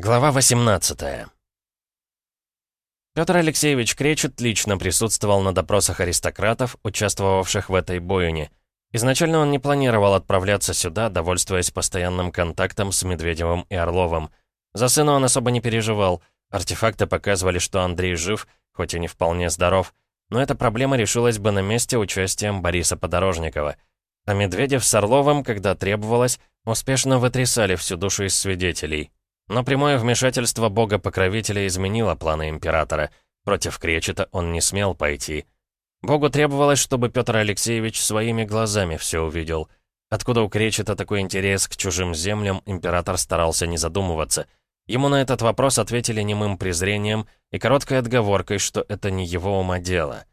Глава 18 Петр Алексеевич Кречет лично присутствовал на допросах аристократов, участвовавших в этой бойне. Изначально он не планировал отправляться сюда, довольствуясь постоянным контактом с Медведевым и Орловым. За сына он особо не переживал. Артефакты показывали, что Андрей жив, хоть и не вполне здоров. Но эта проблема решилась бы на месте участием Бориса Подорожникова. А Медведев с Орловым, когда требовалось, успешно вытрясали всю душу из свидетелей. Но прямое вмешательство бога-покровителя изменило планы императора. Против Кречета он не смел пойти. Богу требовалось, чтобы Петр Алексеевич своими глазами все увидел. Откуда у Кречета такой интерес к чужим землям, император старался не задумываться. Ему на этот вопрос ответили немым презрением и короткой отговоркой, что это не его ума дело.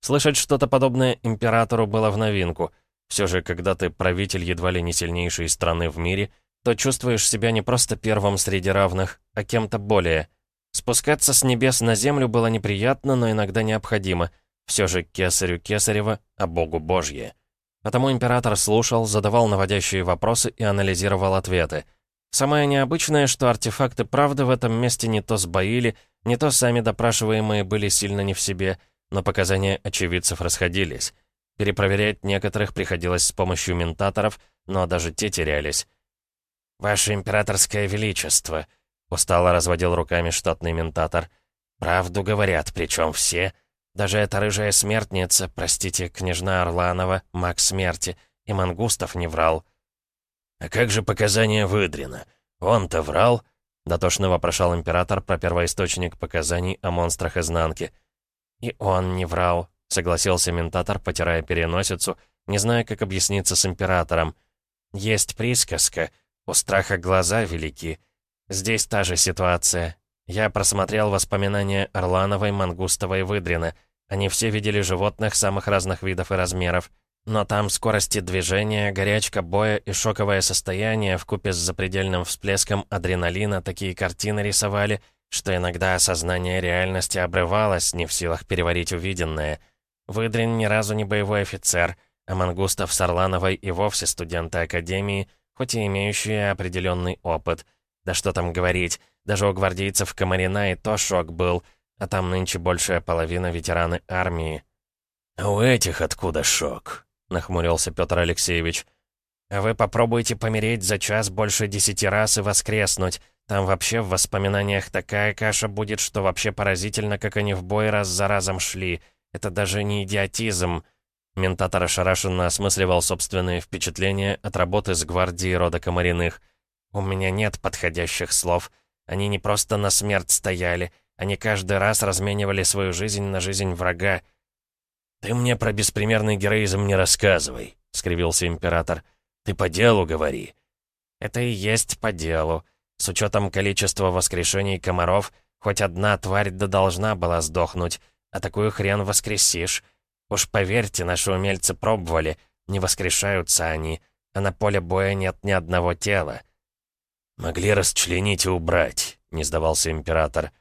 Слышать что-то подобное императору было в новинку. Все же, когда ты правитель едва ли не сильнейшей страны в мире — то чувствуешь себя не просто первым среди равных, а кем-то более. Спускаться с небес на землю было неприятно, но иногда необходимо. Все же кесарю кесарева, а богу божье. Потому император слушал, задавал наводящие вопросы и анализировал ответы. Самое необычное, что артефакты правды в этом месте не то сбоили, не то сами допрашиваемые были сильно не в себе, но показания очевидцев расходились. Перепроверять некоторых приходилось с помощью ментаторов, но даже те терялись. «Ваше императорское величество», — устало разводил руками штатный ментатор. «Правду говорят, причем все. Даже эта рыжая смертница, простите, княжна Орланова, маг смерти, и Мангустов не врал». «А как же показания Выдрина? Он-то врал?» — дотошно вопрошал император про первоисточник показаний о монстрах изнанки. «И он не врал», — согласился ментатор, потирая переносицу, не зная, как объясниться с императором. «Есть присказка». У страха глаза велики. Здесь та же ситуация. Я просмотрел воспоминания Орлановой, Мангустовой Выдрина. Они все видели животных самых разных видов и размеров. Но там скорости движения, горячка боя и шоковое состояние вкупе с запредельным всплеском адреналина такие картины рисовали, что иногда осознание реальности обрывалось, не в силах переварить увиденное. Выдрин ни разу не боевой офицер, а Мангустов с Орлановой и вовсе студенты Академии — хоть и имеющие определенный опыт. Да что там говорить, даже у гвардейцев Комарина и то шок был, а там нынче большая половина ветераны армии. «А у этих откуда шок?» — нахмурился Петр Алексеевич. «А вы попробуйте помереть за час больше десяти раз и воскреснуть. Там вообще в воспоминаниях такая каша будет, что вообще поразительно, как они в бой раз за разом шли. Это даже не идиотизм». Ментатор ошарашенно осмысливал собственные впечатления от работы с гвардией рода Комариных. «У меня нет подходящих слов. Они не просто на смерть стояли, они каждый раз разменивали свою жизнь на жизнь врага». «Ты мне про беспримерный героизм не рассказывай», — скривился император. «Ты по делу говори». «Это и есть по делу. С учетом количества воскрешений комаров, хоть одна тварь да должна была сдохнуть, а такую хрен воскресишь». Уж поверьте, наши умельцы пробовали, не воскрешаются они, а на поле боя нет ни одного тела. «Могли расчленить и убрать», — не сдавался император.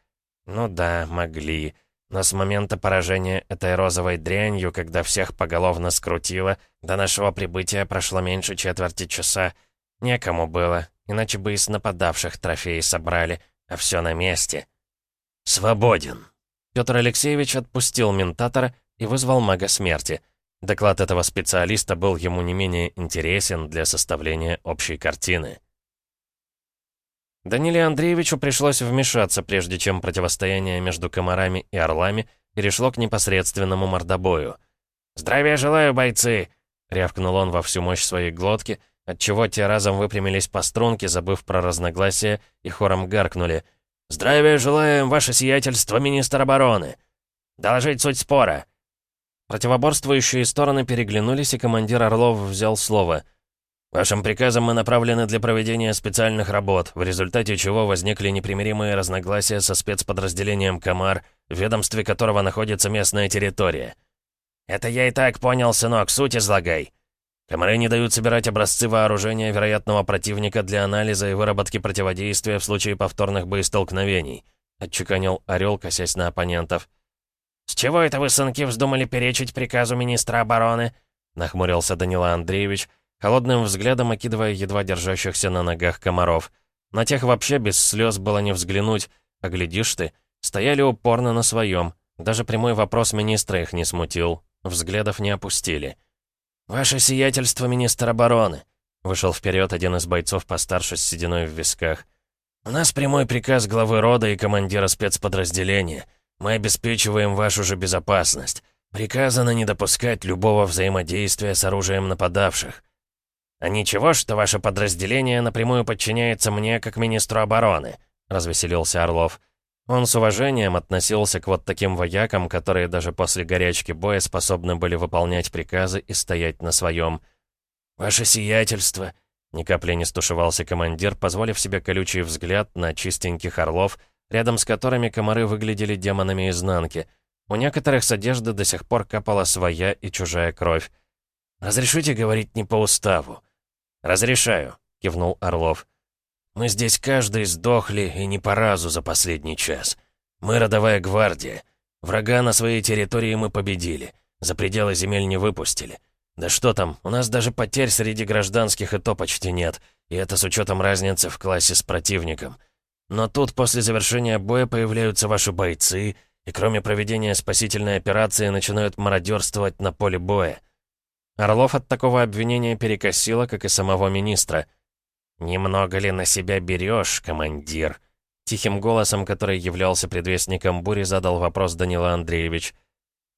«Ну да, могли. Но с момента поражения этой розовой дрянью, когда всех поголовно скрутило, до нашего прибытия прошло меньше четверти часа. Некому было, иначе бы из нападавших трофеи собрали, а все на месте». «Свободен». Петр Алексеевич отпустил ментатора и вызвал мага смерти. Доклад этого специалиста был ему не менее интересен для составления общей картины. Даниле Андреевичу пришлось вмешаться, прежде чем противостояние между комарами и орлами перешло к непосредственному мордобою. «Здравия желаю, бойцы!» — рявкнул он во всю мощь своей глотки, отчего те разом выпрямились по струнке, забыв про разногласия, и хором гаркнули. «Здравия желаем, ваше сиятельство, министр обороны!» «Доложить суть спора!» Противоборствующие стороны переглянулись, и командир Орлов взял слово. «Вашим приказом мы направлены для проведения специальных работ, в результате чего возникли непримиримые разногласия со спецподразделением «Комар», в ведомстве которого находится местная территория». «Это я и так понял, сынок, суть излагай». Комары не дают собирать образцы вооружения вероятного противника для анализа и выработки противодействия в случае повторных боестолкновений», — отчеканил Орел, косясь на оппонентов. «С чего это вы, сынки, вздумали перечить приказу министра обороны?» Нахмурился Данила Андреевич, холодным взглядом окидывая едва держащихся на ногах комаров. На тех вообще без слез было не взглянуть, а глядишь ты, стояли упорно на своем. Даже прямой вопрос министра их не смутил, взглядов не опустили. «Ваше сиятельство, министр обороны!» Вышел вперед один из бойцов постарше с сединой в висках. «У нас прямой приказ главы рода и командира спецподразделения. Мы обеспечиваем вашу же безопасность. Приказано не допускать любого взаимодействия с оружием нападавших. А ничего, что ваше подразделение напрямую подчиняется мне как министру обороны», — развеселился Орлов. Он с уважением относился к вот таким воякам, которые даже после горячки боя способны были выполнять приказы и стоять на своем. «Ваше сиятельство!» Ни капли не стушевался командир, позволив себе колючий взгляд на чистеньких орлов, рядом с которыми комары выглядели демонами изнанки. У некоторых с одежды до сих пор капала своя и чужая кровь. «Разрешите говорить не по уставу?» «Разрешаю», — кивнул Орлов. Мы здесь каждый сдохли и не по разу за последний час. Мы родовая гвардия. Врага на своей территории мы победили. За пределы земель не выпустили. Да что там, у нас даже потерь среди гражданских и то почти нет. И это с учетом разницы в классе с противником. Но тут после завершения боя появляются ваши бойцы, и кроме проведения спасительной операции начинают мародерствовать на поле боя. Орлов от такого обвинения перекосило, как и самого министра — «Немного ли на себя берешь, командир?» Тихим голосом, который являлся предвестником бури, задал вопрос Данила Андреевич.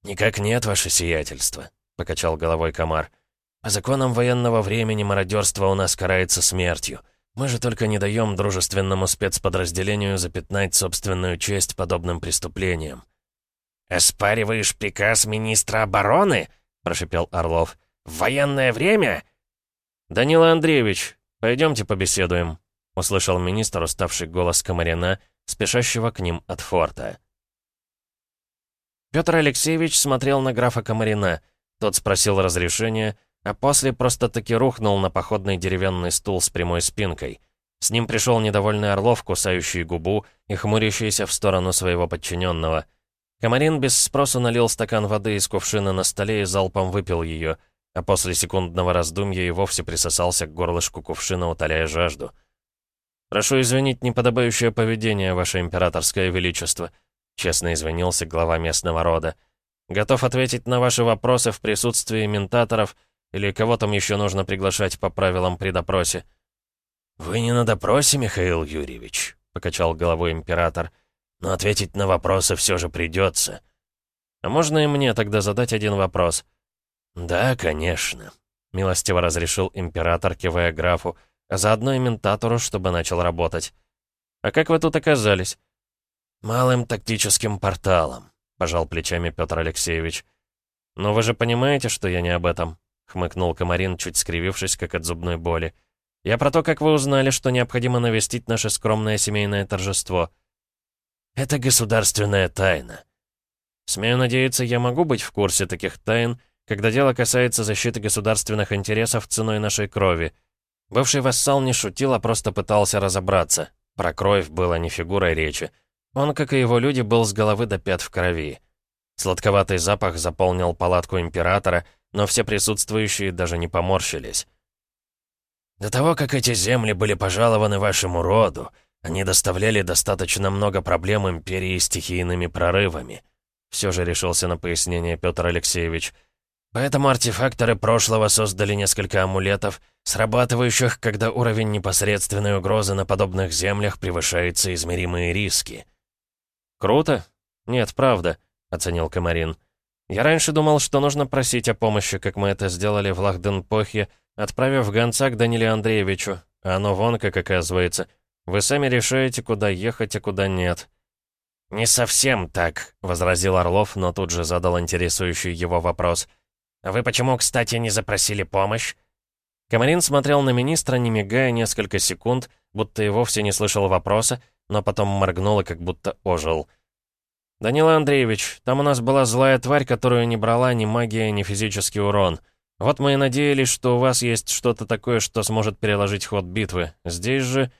«Никак нет, ваше сиятельство», — покачал головой комар. «По законам военного времени мародерство у нас карается смертью. Мы же только не даем дружественному спецподразделению запятнать собственную честь подобным преступлением». «Оспариваешь приказ министра обороны?» — прошипел Орлов. «В военное время?» «Данила Андреевич, «Пойдемте побеседуем», — услышал министр, уставший голос Комарина, спешащего к ним от форта. Петр Алексеевич смотрел на графа Комарина. Тот спросил разрешения, а после просто-таки рухнул на походный деревянный стул с прямой спинкой. С ним пришел недовольный Орлов, кусающий губу и хмурящийся в сторону своего подчиненного. Комарин без спросу налил стакан воды из кувшина на столе и залпом выпил ее — а после секундного раздумья и вовсе присосался к горлышку кувшина, утоляя жажду. «Прошу извинить неподобающее поведение, Ваше Императорское Величество», честно извинился глава местного рода. «Готов ответить на ваши вопросы в присутствии ментаторов или кого там еще нужно приглашать по правилам при допросе». «Вы не на допросе, Михаил Юрьевич», — покачал головой император. «Но ответить на вопросы все же придется». «А можно и мне тогда задать один вопрос?» «Да, конечно», — милостиво разрешил император, кивая графу, а заодно и ментатору, чтобы начал работать. «А как вы тут оказались?» «Малым тактическим порталом», — пожал плечами Петр Алексеевич. «Но вы же понимаете, что я не об этом», — хмыкнул Комарин, чуть скривившись, как от зубной боли. «Я про то, как вы узнали, что необходимо навестить наше скромное семейное торжество». «Это государственная тайна». «Смею надеяться, я могу быть в курсе таких тайн, когда дело касается защиты государственных интересов ценой нашей крови. Бывший вассал не шутил, а просто пытался разобраться. Про кровь было не фигурой речи. Он, как и его люди, был с головы до пят в крови. Сладковатый запах заполнил палатку императора, но все присутствующие даже не поморщились. «До того, как эти земли были пожалованы вашему роду, они доставляли достаточно много проблем империи стихийными прорывами», все же решился на пояснение Петр Алексеевич – Поэтому артефакторы прошлого создали несколько амулетов, срабатывающих, когда уровень непосредственной угрозы на подобных землях превышает соизмеримые риски. «Круто? Нет, правда», — оценил Комарин. «Я раньше думал, что нужно просить о помощи, как мы это сделали в Лахденпохе, отправив гонца к Даниле Андреевичу, а оно вон как оказывается. Вы сами решаете, куда ехать, а куда нет». «Не совсем так», — возразил Орлов, но тут же задал интересующий его вопрос — «Вы почему, кстати, не запросили помощь?» Камарин смотрел на министра, не мигая несколько секунд, будто и вовсе не слышал вопроса, но потом моргнул и как будто ожил. «Данила Андреевич, там у нас была злая тварь, которую не брала ни магия, ни физический урон. Вот мы и надеялись, что у вас есть что-то такое, что сможет переложить ход битвы. Здесь же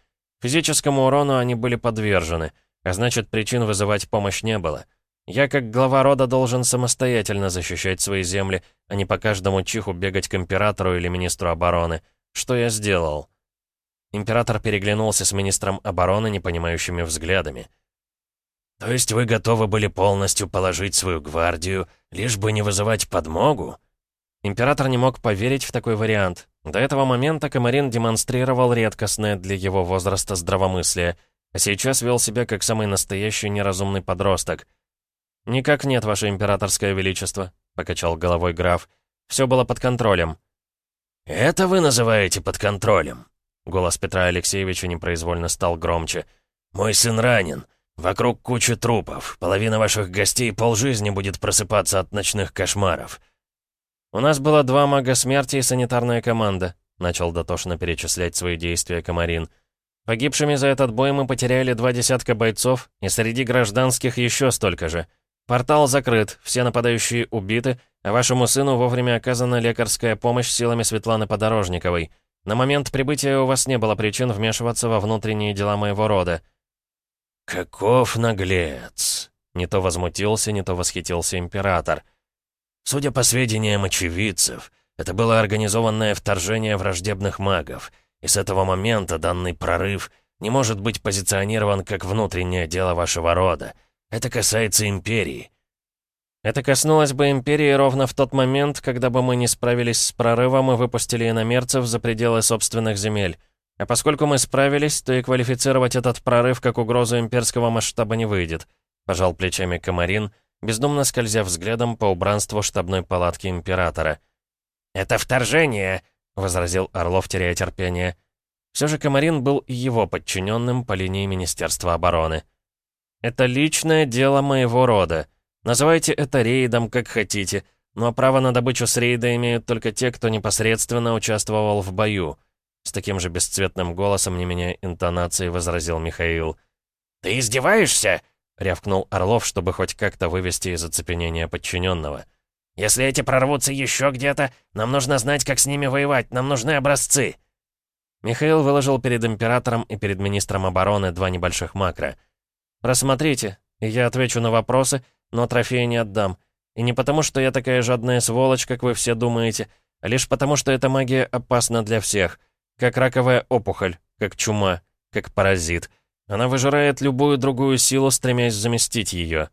физическому урону они были подвержены, а значит, причин вызывать помощь не было». Я, как глава рода, должен самостоятельно защищать свои земли, а не по каждому чиху бегать к императору или министру обороны. Что я сделал?» Император переглянулся с министром обороны непонимающими взглядами. «То есть вы готовы были полностью положить свою гвардию, лишь бы не вызывать подмогу?» Император не мог поверить в такой вариант. До этого момента Камарин демонстрировал редкостное для его возраста здравомыслие, а сейчас вел себя как самый настоящий неразумный подросток. «Никак нет, ваше императорское величество», — покачал головой граф. «Все было под контролем». «Это вы называете под контролем?» Голос Петра Алексеевича непроизвольно стал громче. «Мой сын ранен. Вокруг куча трупов. Половина ваших гостей полжизни будет просыпаться от ночных кошмаров. «У нас было два мага смерти и санитарная команда», начал дотошно перечислять свои действия Комарин. «Погибшими за этот бой мы потеряли два десятка бойцов, и среди гражданских еще столько же. Портал закрыт, все нападающие убиты, а вашему сыну вовремя оказана лекарская помощь силами Светланы Подорожниковой. На момент прибытия у вас не было причин вмешиваться во внутренние дела моего рода». «Каков наглец!» Не то возмутился, не то восхитился император — Судя по сведениям очевидцев, это было организованное вторжение враждебных магов, и с этого момента данный прорыв не может быть позиционирован как внутреннее дело вашего рода. Это касается Империи. Это коснулось бы Империи ровно в тот момент, когда бы мы не справились с прорывом и выпустили иномерцев за пределы собственных земель. А поскольку мы справились, то и квалифицировать этот прорыв как угрозу имперского масштаба не выйдет. Пожал плечами Комарин — бездумно скользя взглядом по убранству штабной палатки Императора. «Это вторжение!» — возразил Орлов, теряя терпение. Все же Комарин был его подчиненным по линии Министерства обороны. «Это личное дело моего рода. Называйте это рейдом, как хотите, но право на добычу с рейда имеют только те, кто непосредственно участвовал в бою», с таким же бесцветным голосом, не меняя интонации, возразил Михаил. «Ты издеваешься?» — рявкнул Орлов, чтобы хоть как-то вывести из оцепенения подчиненного. «Если эти прорвутся еще где-то, нам нужно знать, как с ними воевать, нам нужны образцы!» Михаил выложил перед императором и перед министром обороны два небольших макро. «Просмотрите, я отвечу на вопросы, но трофеи не отдам. И не потому, что я такая жадная сволочь, как вы все думаете, а лишь потому, что эта магия опасна для всех, как раковая опухоль, как чума, как паразит». Она выжирает любую другую силу, стремясь заместить ее.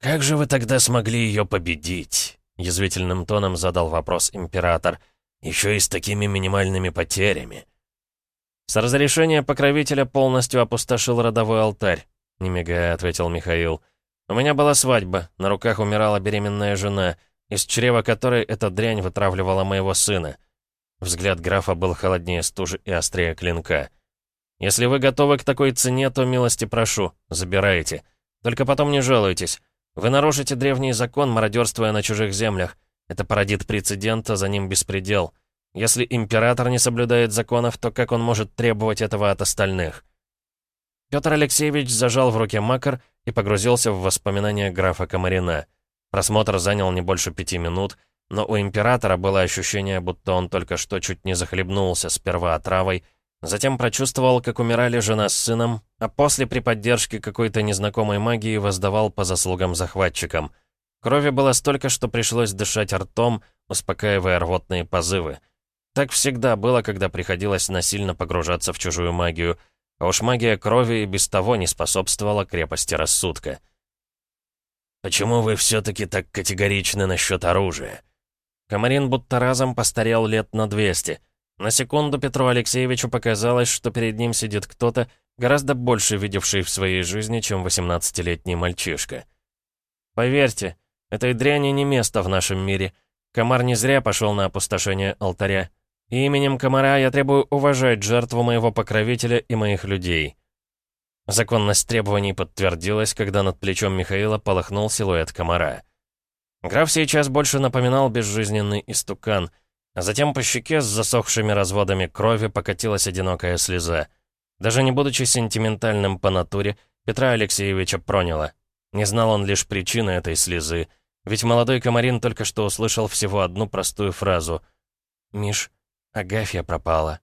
«Как же вы тогда смогли ее победить?» — язвительным тоном задал вопрос император. «Еще и с такими минимальными потерями». «С разрешения покровителя полностью опустошил родовой алтарь», — не мигая ответил Михаил. «У меня была свадьба, на руках умирала беременная жена, из чрева которой эта дрянь вытравливала моего сына». Взгляд графа был холоднее стужи и острее клинка. Если вы готовы к такой цене, то милости прошу, забирайте. Только потом не жалуйтесь. Вы нарушите древний закон, мародерствуя на чужих землях. Это породит прецедент, а за ним беспредел. Если император не соблюдает законов, то как он может требовать этого от остальных? Петр Алексеевич зажал в руке макар и погрузился в воспоминания графа Комарина. Просмотр занял не больше пяти минут, но у императора было ощущение, будто он только что чуть не захлебнулся сперва отравой, Затем прочувствовал, как умирали жена с сыном, а после при поддержке какой-то незнакомой магии воздавал по заслугам захватчикам. Крови было столько, что пришлось дышать ртом, успокаивая рвотные позывы. Так всегда было, когда приходилось насильно погружаться в чужую магию, а уж магия крови и без того не способствовала крепости рассудка. «Почему вы все-таки так категоричны насчет оружия?» Комарин будто разом постарел лет на двести — на секунду Петру Алексеевичу показалось, что перед ним сидит кто-то, гораздо больше видевший в своей жизни, чем 18-летний мальчишка. «Поверьте, этой дряни не место в нашем мире. Комар не зря пошел на опустошение алтаря. И именем комара я требую уважать жертву моего покровителя и моих людей». Законность требований подтвердилась, когда над плечом Михаила полыхнул силуэт комара. Граф сейчас больше напоминал безжизненный истукан — а затем по щеке с засохшими разводами крови покатилась одинокая слеза. Даже не будучи сентиментальным по натуре, Петра Алексеевича проняло. Не знал он лишь причины этой слезы, ведь молодой комарин только что услышал всего одну простую фразу. «Миш, Агафья пропала».